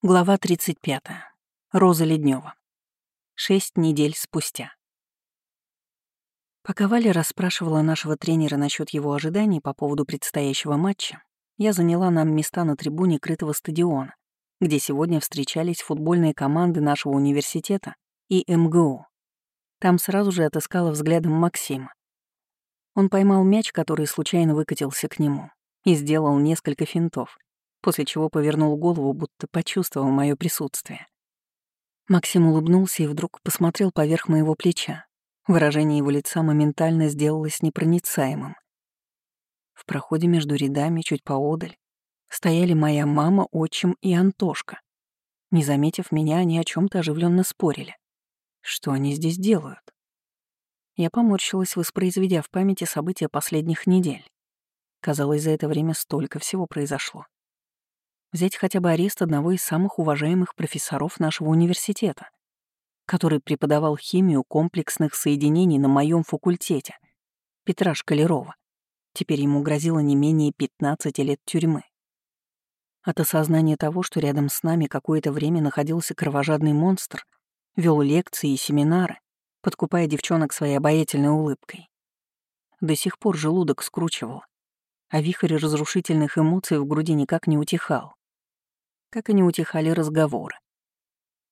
Глава 35. Роза Леднева. Шесть недель спустя. Пока Валя расспрашивала нашего тренера насчет его ожиданий по поводу предстоящего матча, я заняла нам места на трибуне крытого стадиона, где сегодня встречались футбольные команды нашего университета и МГУ. Там сразу же отыскала взглядом Максима. Он поймал мяч, который случайно выкатился к нему, и сделал несколько финтов — после чего повернул голову, будто почувствовал мое присутствие. Максим улыбнулся и вдруг посмотрел поверх моего плеча. Выражение его лица моментально сделалось непроницаемым. В проходе между рядами, чуть поодаль, стояли моя мама, отчим и Антошка. Не заметив меня, они о чем то оживленно спорили. Что они здесь делают? Я поморщилась, воспроизведя в памяти события последних недель. Казалось, за это время столько всего произошло. Взять хотя бы арест одного из самых уважаемых профессоров нашего университета, который преподавал химию комплексных соединений на моем факультете, Петра Шкалерова. Теперь ему грозило не менее 15 лет тюрьмы. От осознания того, что рядом с нами какое-то время находился кровожадный монстр, вел лекции и семинары, подкупая девчонок своей обаятельной улыбкой. До сих пор желудок скручивал, а вихрь разрушительных эмоций в груди никак не утихал как и не утихали разговоры.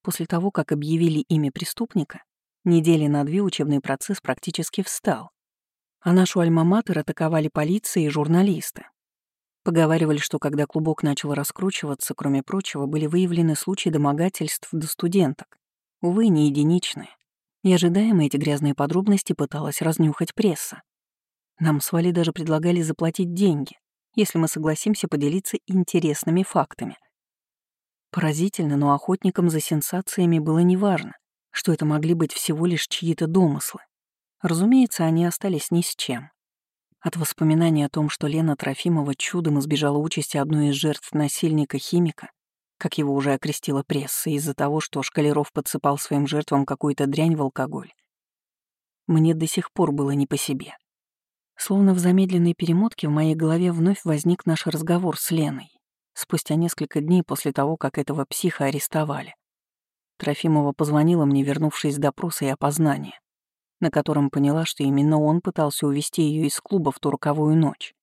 После того, как объявили имя преступника, недели на две учебный процесс практически встал, а нашу альма-матер атаковали полиция и журналисты. Поговаривали, что когда клубок начал раскручиваться, кроме прочего, были выявлены случаи домогательств до студенток. Увы, не единичные. И ожидаемо эти грязные подробности пыталась разнюхать пресса. Нам с Вали даже предлагали заплатить деньги, если мы согласимся поделиться интересными фактами. Поразительно, но охотникам за сенсациями было неважно, что это могли быть всего лишь чьи-то домыслы. Разумеется, они остались ни с чем. От воспоминаний о том, что Лена Трофимова чудом избежала участи одной из жертв насильника-химика, как его уже окрестила пресса, из-за того, что Шкалеров подсыпал своим жертвам какую-то дрянь в алкоголь, мне до сих пор было не по себе. Словно в замедленной перемотке в моей голове вновь возник наш разговор с Леной спустя несколько дней после того, как этого психа арестовали. Трофимова позвонила мне, вернувшись с допроса и опознания, на котором поняла, что именно он пытался увести ее из клуба в ту роковую ночь.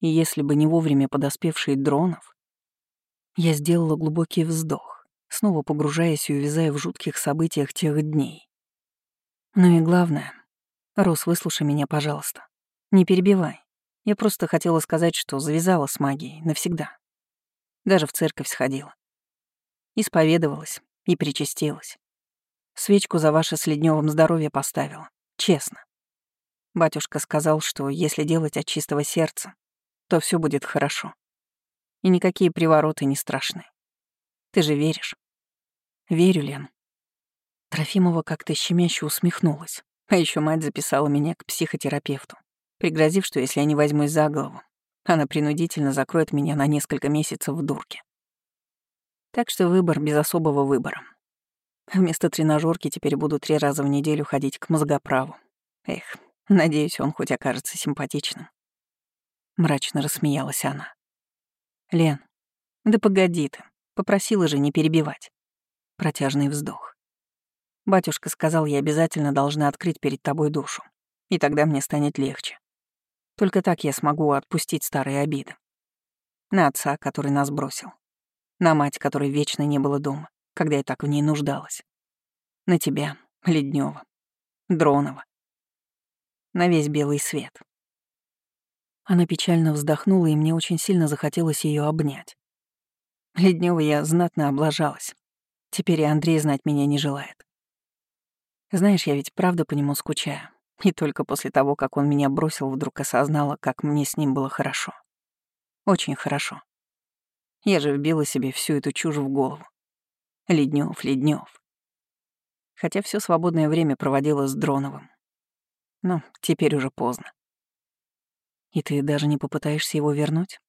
И если бы не вовремя подоспевший дронов, я сделала глубокий вздох, снова погружаясь и увязая в жутких событиях тех дней. Ну и главное, Рос, выслушай меня, пожалуйста. Не перебивай. Я просто хотела сказать, что завязала с магией навсегда. Даже в церковь сходила. Исповедовалась и причастилась. Свечку за ваше с здоровье поставила. Честно. Батюшка сказал, что если делать от чистого сердца, то все будет хорошо. И никакие привороты не страшны. Ты же веришь? Верю, Лен. Трофимова как-то щемяще усмехнулась. А еще мать записала меня к психотерапевту, пригрозив, что если я не возьмусь за голову, она принудительно закроет меня на несколько месяцев в дурке. Так что выбор без особого выбора. Вместо тренажерки теперь буду три раза в неделю ходить к мозгоправу. Эх, надеюсь, он хоть окажется симпатичным. Мрачно рассмеялась она. Лен, да погоди ты, попросила же не перебивать. Протяжный вздох. Батюшка сказал, я обязательно должна открыть перед тобой душу, и тогда мне станет легче. Только так я смогу отпустить старые обиды. На отца, который нас бросил. На мать, которой вечно не было дома, когда я так в ней нуждалась. На тебя, Леднева, Дронова. На весь белый свет. Она печально вздохнула, и мне очень сильно захотелось ее обнять. Леднева я знатно облажалась. Теперь и Андрей знать меня не желает. Знаешь, я ведь правда по нему скучаю. И только после того, как он меня бросил, вдруг осознала, как мне с ним было хорошо. Очень хорошо. Я же вбила себе всю эту чушь в голову. Леднев, Леднев. Хотя все свободное время проводила с Дроновым. Но теперь уже поздно. И ты даже не попытаешься его вернуть?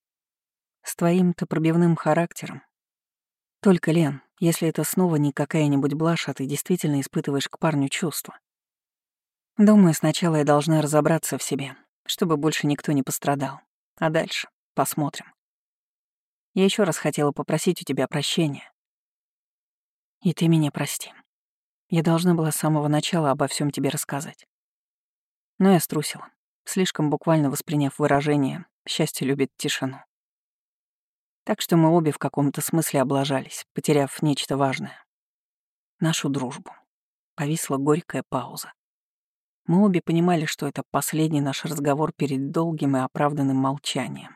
С твоим-то пробивным характером. Только, Лен, если это снова не какая-нибудь блажь, а ты действительно испытываешь к парню чувства, Думаю, сначала я должна разобраться в себе, чтобы больше никто не пострадал. А дальше посмотрим. Я еще раз хотела попросить у тебя прощения. И ты меня прости. Я должна была с самого начала обо всем тебе рассказать. Но я струсила, слишком буквально восприняв выражение «счастье любит тишину». Так что мы обе в каком-то смысле облажались, потеряв нечто важное. Нашу дружбу. Повисла горькая пауза. Мы обе понимали, что это последний наш разговор перед долгим и оправданным молчанием.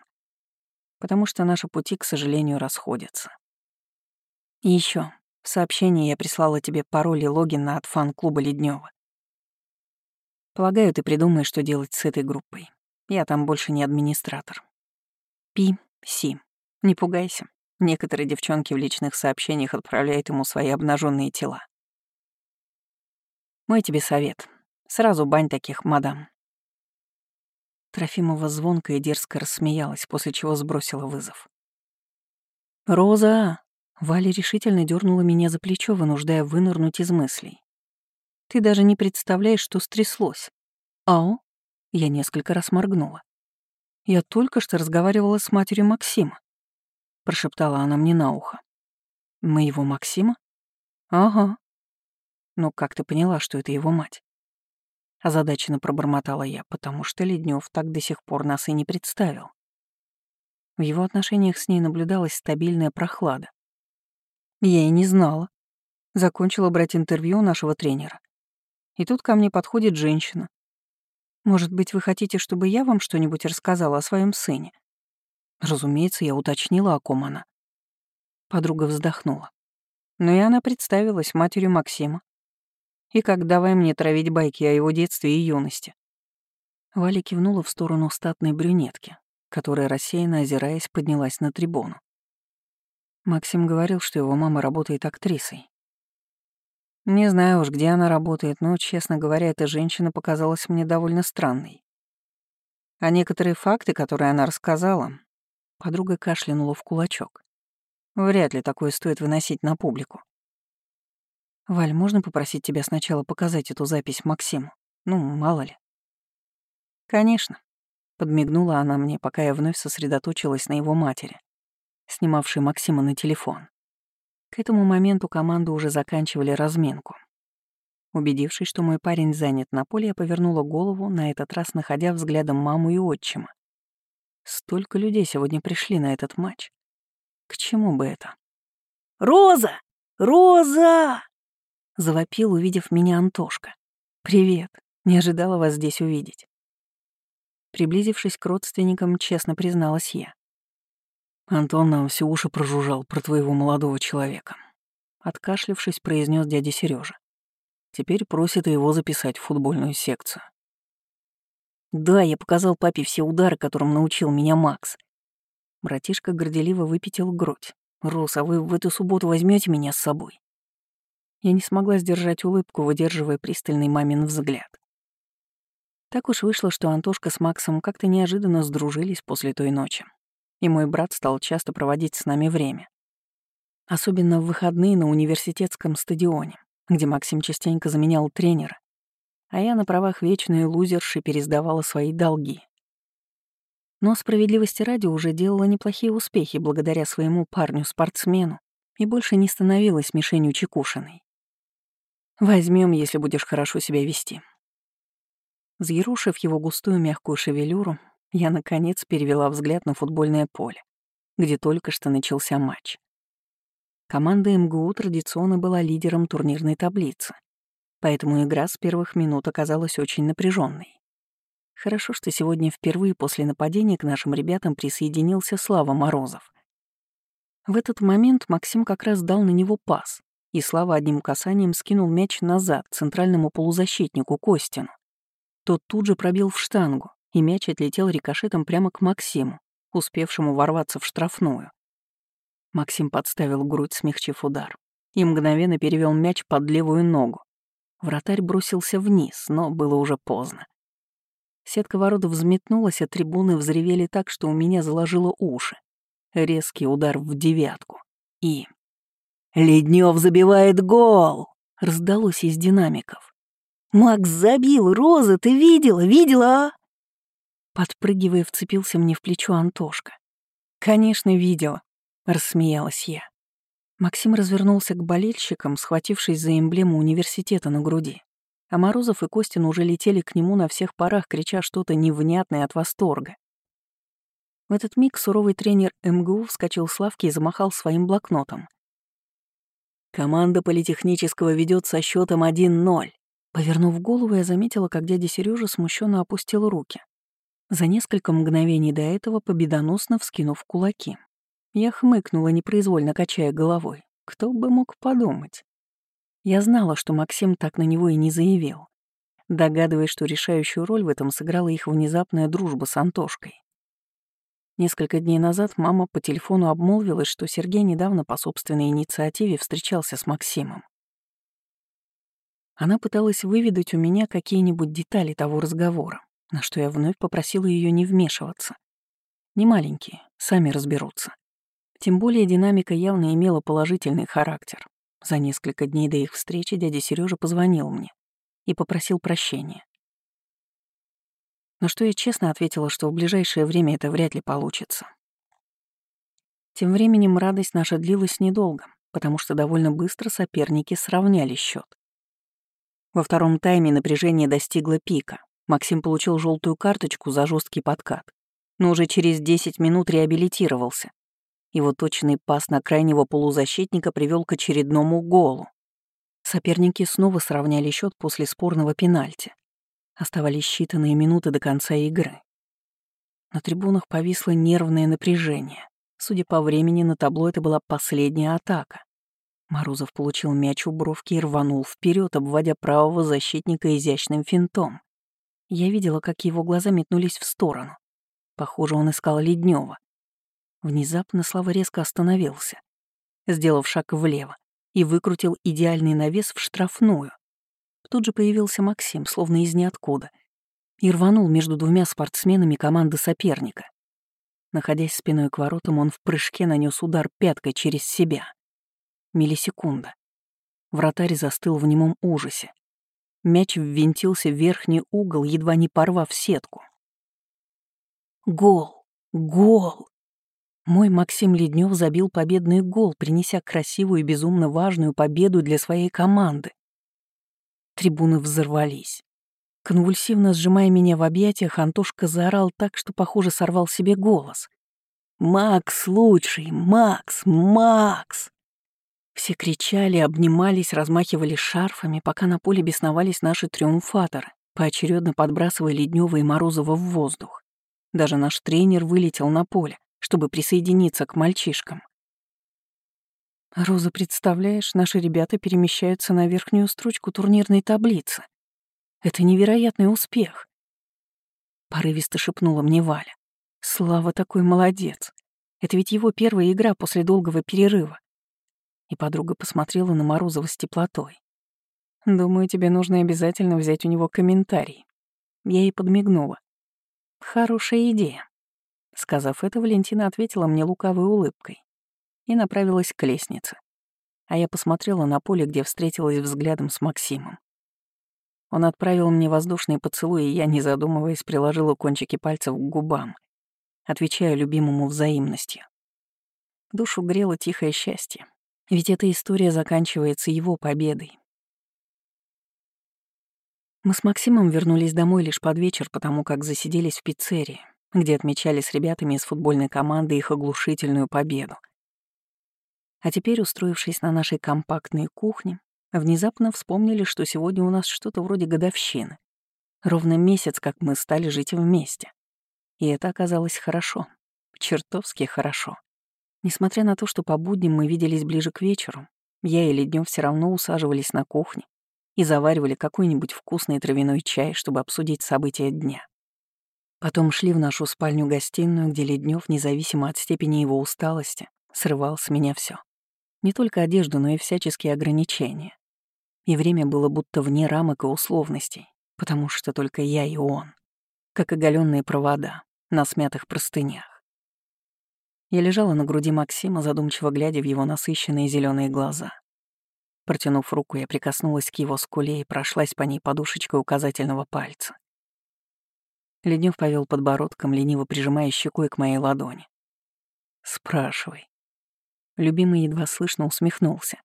Потому что наши пути, к сожалению, расходятся. И еще в сообщении я прислала тебе пароль и логин от фан-клуба Леднева. Полагаю, ты придумаешь, что делать с этой группой. Я там больше не администратор. Пи, Си. Не пугайся. Некоторые девчонки в личных сообщениях отправляют ему свои обнаженные тела. Мой тебе совет. Сразу бань таких, мадам. Трофимова звонко и дерзко рассмеялась, после чего сбросила вызов. «Роза!» Валя решительно дернула меня за плечо, вынуждая вынырнуть из мыслей. «Ты даже не представляешь, что стряслось». «Ау?» Я несколько раз моргнула. «Я только что разговаривала с матерью Максима», — прошептала она мне на ухо. «Моего Максима?» «Ага». «Ну, как ты поняла, что это его мать?» Озадаченно пробормотала я, потому что Леднев так до сих пор нас и не представил. В его отношениях с ней наблюдалась стабильная прохлада. Я и не знала. Закончила брать интервью у нашего тренера. И тут ко мне подходит женщина. Может быть, вы хотите, чтобы я вам что-нибудь рассказала о своем сыне? Разумеется, я уточнила, о ком она. Подруга вздохнула. Но и она представилась матерью Максима. И как давай мне травить байки о его детстве и юности. Валя кивнула в сторону статной брюнетки, которая, рассеянно озираясь, поднялась на трибуну. Максим говорил, что его мама работает актрисой. Не знаю уж, где она работает, но, честно говоря, эта женщина показалась мне довольно странной. А некоторые факты, которые она рассказала, подруга кашлянула в кулачок. Вряд ли такое стоит выносить на публику. «Валь, можно попросить тебя сначала показать эту запись Максиму? Ну, мало ли». «Конечно», — подмигнула она мне, пока я вновь сосредоточилась на его матери снимавший Максима на телефон. К этому моменту команды уже заканчивали разминку. Убедившись, что мой парень занят на поле, я повернула голову, на этот раз находя взглядом маму и отчима. Столько людей сегодня пришли на этот матч. К чему бы это? «Роза! Роза!» — завопил, увидев меня Антошка. «Привет. Не ожидала вас здесь увидеть». Приблизившись к родственникам, честно призналась я. Антон нам все уши прожужжал про твоего молодого человека. Откашлившись, произнес дядя Сережа. Теперь просит его записать в футбольную секцию. Да, я показал папе все удары, которым научил меня Макс. Братишка горделиво выпятил грудь. «Рос, а вы в эту субботу возьмете меня с собой?» Я не смогла сдержать улыбку, выдерживая пристальный мамин взгляд. Так уж вышло, что Антошка с Максом как-то неожиданно сдружились после той ночи и мой брат стал часто проводить с нами время. Особенно в выходные на университетском стадионе, где Максим частенько заменял тренера, а я на правах вечной лузерши пересдавала свои долги. Но справедливости ради уже делала неплохие успехи благодаря своему парню-спортсмену и больше не становилась мишенью Чекушиной. Возьмем, если будешь хорошо себя вести. Взъерушив его густую мягкую шевелюру, я, наконец, перевела взгляд на футбольное поле, где только что начался матч. Команда МГУ традиционно была лидером турнирной таблицы, поэтому игра с первых минут оказалась очень напряженной. Хорошо, что сегодня впервые после нападения к нашим ребятам присоединился Слава Морозов. В этот момент Максим как раз дал на него пас, и Слава одним касанием скинул мяч назад центральному полузащитнику Костину. Тот тут же пробил в штангу, и мяч отлетел рикошетом прямо к Максиму, успевшему ворваться в штрафную. Максим подставил грудь, смягчив удар, и мгновенно перевел мяч под левую ногу. Вратарь бросился вниз, но было уже поздно. Сетка ворот взметнулась, а трибуны взревели так, что у меня заложило уши. Резкий удар в девятку. И... «Леднев забивает гол!» — раздалось из динамиков. «Макс забил! Роза, ты видела? Видела, а?» Подпрыгивая, вцепился мне в плечо Антошка. Конечно, видела. — рассмеялась я. Максим развернулся к болельщикам, схватившись за эмблему университета на груди. А Морозов и Костин уже летели к нему на всех парах, крича что-то невнятное от восторга. В этот миг суровый тренер МГУ вскочил с лавки и замахал своим блокнотом. «Команда политехнического ведет со счетом 1-0». Повернув голову, я заметила, как дядя Сережа смущенно опустил руки. За несколько мгновений до этого победоносно вскинув кулаки. Я хмыкнула, непроизвольно качая головой. Кто бы мог подумать? Я знала, что Максим так на него и не заявил, догадываясь, что решающую роль в этом сыграла их внезапная дружба с Антошкой. Несколько дней назад мама по телефону обмолвилась, что Сергей недавно по собственной инициативе встречался с Максимом. Она пыталась выведать у меня какие-нибудь детали того разговора, на что я вновь попросила ее не вмешиваться. Не маленькие, сами разберутся. Тем более динамика явно имела положительный характер. За несколько дней до их встречи дядя Сережа позвонил мне и попросил прощения. На что я честно ответила, что в ближайшее время это вряд ли получится. Тем временем радость наша длилась недолго, потому что довольно быстро соперники сравняли счет. Во втором тайме напряжение достигло пика. Максим получил желтую карточку за жесткий подкат, но уже через 10 минут реабилитировался. Его точный пас на крайнего полузащитника привел к очередному голу. Соперники снова сравняли счет после спорного пенальти. Оставались считанные минуты до конца игры. На трибунах повисло нервное напряжение. Судя по времени, на табло это была последняя атака. Морозов получил мяч у бровки и рванул вперед, обводя правого защитника изящным финтом. Я видела, как его глаза метнулись в сторону. Похоже, он искал Леднева. Внезапно Слава резко остановился, сделав шаг влево, и выкрутил идеальный навес в штрафную. Тут же появился Максим, словно из ниоткуда, и рванул между двумя спортсменами команды соперника. Находясь спиной к воротам, он в прыжке нанес удар пяткой через себя. Миллисекунда. Вратарь застыл в немом ужасе. Мяч ввинтился в верхний угол, едва не порвав сетку. Гол! Гол! Мой Максим Леднев забил победный гол, принеся красивую и безумно важную победу для своей команды. Трибуны взорвались. Конвульсивно сжимая меня в объятиях, Антошка заорал так, что, похоже, сорвал себе голос. «Макс лучший! Макс! Макс!» Все кричали, обнимались, размахивали шарфами, пока на поле бесновались наши триумфаторы, поочередно подбрасывая Леднева и Морозова в воздух. Даже наш тренер вылетел на поле, чтобы присоединиться к мальчишкам. Роза, представляешь, наши ребята перемещаются на верхнюю строчку турнирной таблицы. Это невероятный успех. Порывисто шепнула мне Валя. Слава такой молодец. Это ведь его первая игра после долгого перерыва. И подруга посмотрела на Морозова с теплотой. Думаю, тебе нужно обязательно взять у него комментарий. Я ей подмигнула. Хорошая идея. Сказав это, Валентина ответила мне лукавой улыбкой и направилась к лестнице. А я посмотрела на поле, где встретилась взглядом с Максимом. Он отправил мне воздушный поцелуй, и я, не задумываясь, приложила кончики пальцев к губам, отвечая любимому взаимностью. Душу грело тихое счастье, ведь эта история заканчивается его победой. Мы с Максимом вернулись домой лишь под вечер, потому как засиделись в пиццерии, где отмечали с ребятами из футбольной команды их оглушительную победу — а теперь, устроившись на нашей компактной кухне, внезапно вспомнили, что сегодня у нас что-то вроде годовщины. Ровно месяц, как мы стали жить вместе. И это оказалось хорошо. Чертовски хорошо. Несмотря на то, что по будням мы виделись ближе к вечеру, я или днем все равно усаживались на кухне и заваривали какой-нибудь вкусный травяной чай, чтобы обсудить события дня. Потом шли в нашу спальню-гостиную, где Леднев, независимо от степени его усталости, срывал с меня все. Не только одежду, но и всяческие ограничения. И время было будто вне рамок и условностей, потому что только я и он, как оголенные провода на смятых простынях. Я лежала на груди Максима, задумчиво глядя в его насыщенные зеленые глаза. Протянув руку, я прикоснулась к его скуле и прошлась по ней подушечкой указательного пальца. Леднев повел подбородком, лениво прижимая щекой к моей ладони. «Спрашивай», Любимый едва слышно усмехнулся.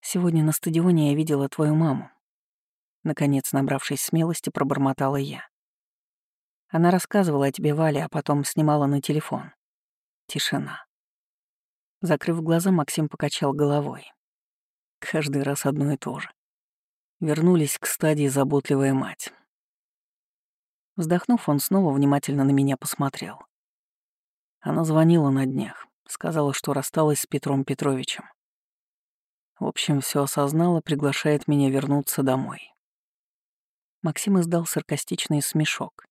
«Сегодня на стадионе я видела твою маму». Наконец, набравшись смелости, пробормотала я. Она рассказывала о тебе, Валя, а потом снимала на телефон. Тишина. Закрыв глаза, Максим покачал головой. Каждый раз одно и то же. Вернулись к стадии заботливая мать. Вздохнув, он снова внимательно на меня посмотрел. Она звонила на днях, сказала, что рассталась с Петром Петровичем. В общем, все осознала, приглашает меня вернуться домой. Максим издал саркастичный смешок.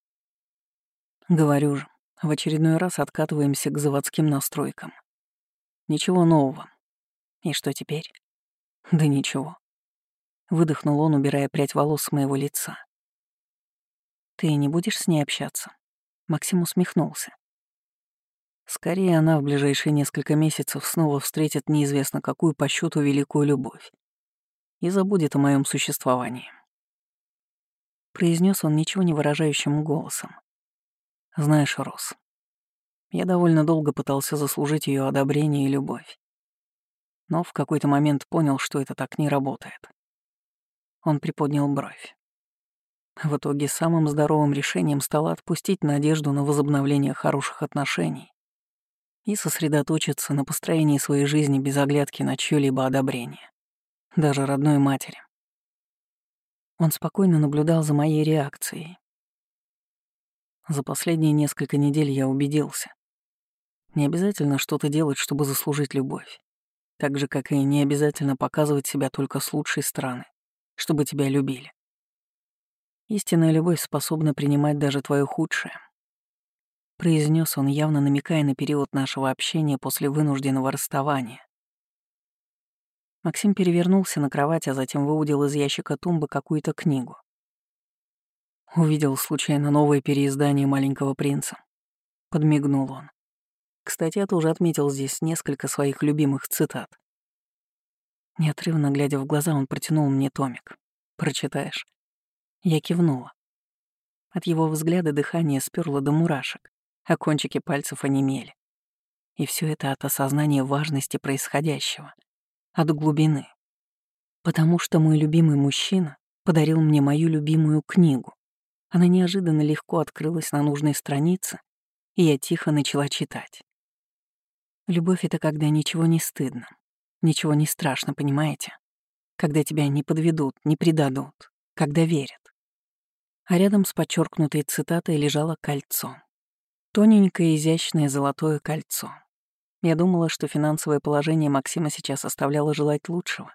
Говорю же, в очередной раз откатываемся к заводским настройкам. Ничего нового. И что теперь? Да ничего. Выдохнул он, убирая прядь волос с моего лица. Ты не будешь с ней общаться? Максим усмехнулся. Скорее, она в ближайшие несколько месяцев снова встретит неизвестно какую по счету великую любовь и забудет о моем существовании. Произнес он ничего не выражающим голосом. Знаешь, Рос, я довольно долго пытался заслужить ее одобрение и любовь. Но в какой-то момент понял, что это так не работает. Он приподнял бровь. В итоге самым здоровым решением стало отпустить надежду на возобновление хороших отношений и сосредоточиться на построении своей жизни без оглядки на чьё-либо одобрение, даже родной матери. Он спокойно наблюдал за моей реакцией. За последние несколько недель я убедился. Не обязательно что-то делать, чтобы заслужить любовь. Так же, как и не обязательно показывать себя только с лучшей стороны, чтобы тебя любили. Истинная любовь способна принимать даже твое худшее — произнес он, явно намекая на период нашего общения после вынужденного расставания. Максим перевернулся на кровать, а затем выудил из ящика тумбы какую-то книгу. Увидел случайно новое переиздание «Маленького принца». Подмигнул он. Кстати, я тоже отметил здесь несколько своих любимых цитат. Неотрывно глядя в глаза, он протянул мне томик. «Прочитаешь?» Я кивнула. От его взгляда дыхание сперло до мурашек а кончики пальцев онемели. И все это от осознания важности происходящего, от глубины. Потому что мой любимый мужчина подарил мне мою любимую книгу. Она неожиданно легко открылась на нужной странице, и я тихо начала читать. Любовь — это когда ничего не стыдно, ничего не страшно, понимаете? Когда тебя не подведут, не предадут, когда верят. А рядом с подчеркнутой цитатой лежало кольцо. Тоненькое изящное золотое кольцо. Я думала, что финансовое положение Максима сейчас оставляло желать лучшего.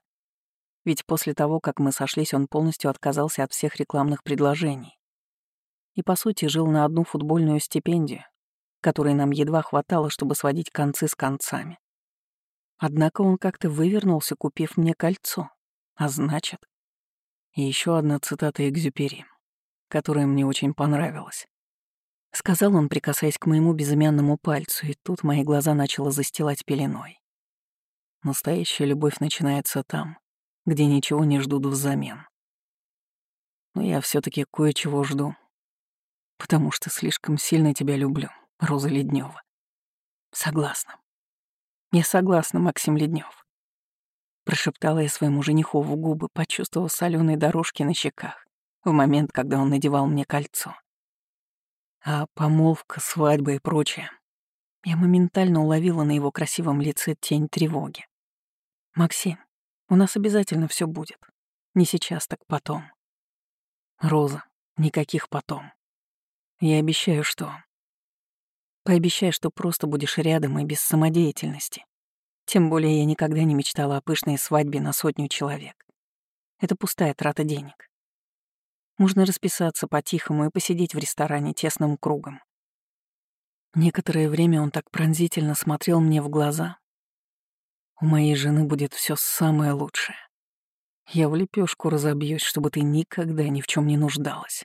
Ведь после того, как мы сошлись, он полностью отказался от всех рекламных предложений. И, по сути, жил на одну футбольную стипендию, которой нам едва хватало, чтобы сводить концы с концами. Однако он как-то вывернулся, купив мне кольцо. А значит... И еще одна цитата Экзюпери, которая мне очень понравилась. Сказал он, прикасаясь к моему безымянному пальцу, и тут мои глаза начало застилать пеленой. Настоящая любовь начинается там, где ничего не ждут взамен. Но я все таки кое-чего жду, потому что слишком сильно тебя люблю, Роза Леднева. Согласна. Я согласна, Максим Леднев. Прошептала я своему жениху в губы, почувствовав соленые дорожки на щеках в момент, когда он надевал мне кольцо. А помолвка, свадьба и прочее. Я моментально уловила на его красивом лице тень тревоги. «Максим, у нас обязательно все будет. Не сейчас, так потом». «Роза, никаких потом. Я обещаю, что...» «Пообещай, что просто будешь рядом и без самодеятельности. Тем более я никогда не мечтала о пышной свадьбе на сотню человек. Это пустая трата денег. Можно расписаться по-тихому и посидеть в ресторане тесным кругом. Некоторое время он так пронзительно смотрел мне в глаза. У моей жены будет все самое лучшее. Я в лепешку разобьюсь, чтобы ты никогда ни в чем не нуждалась.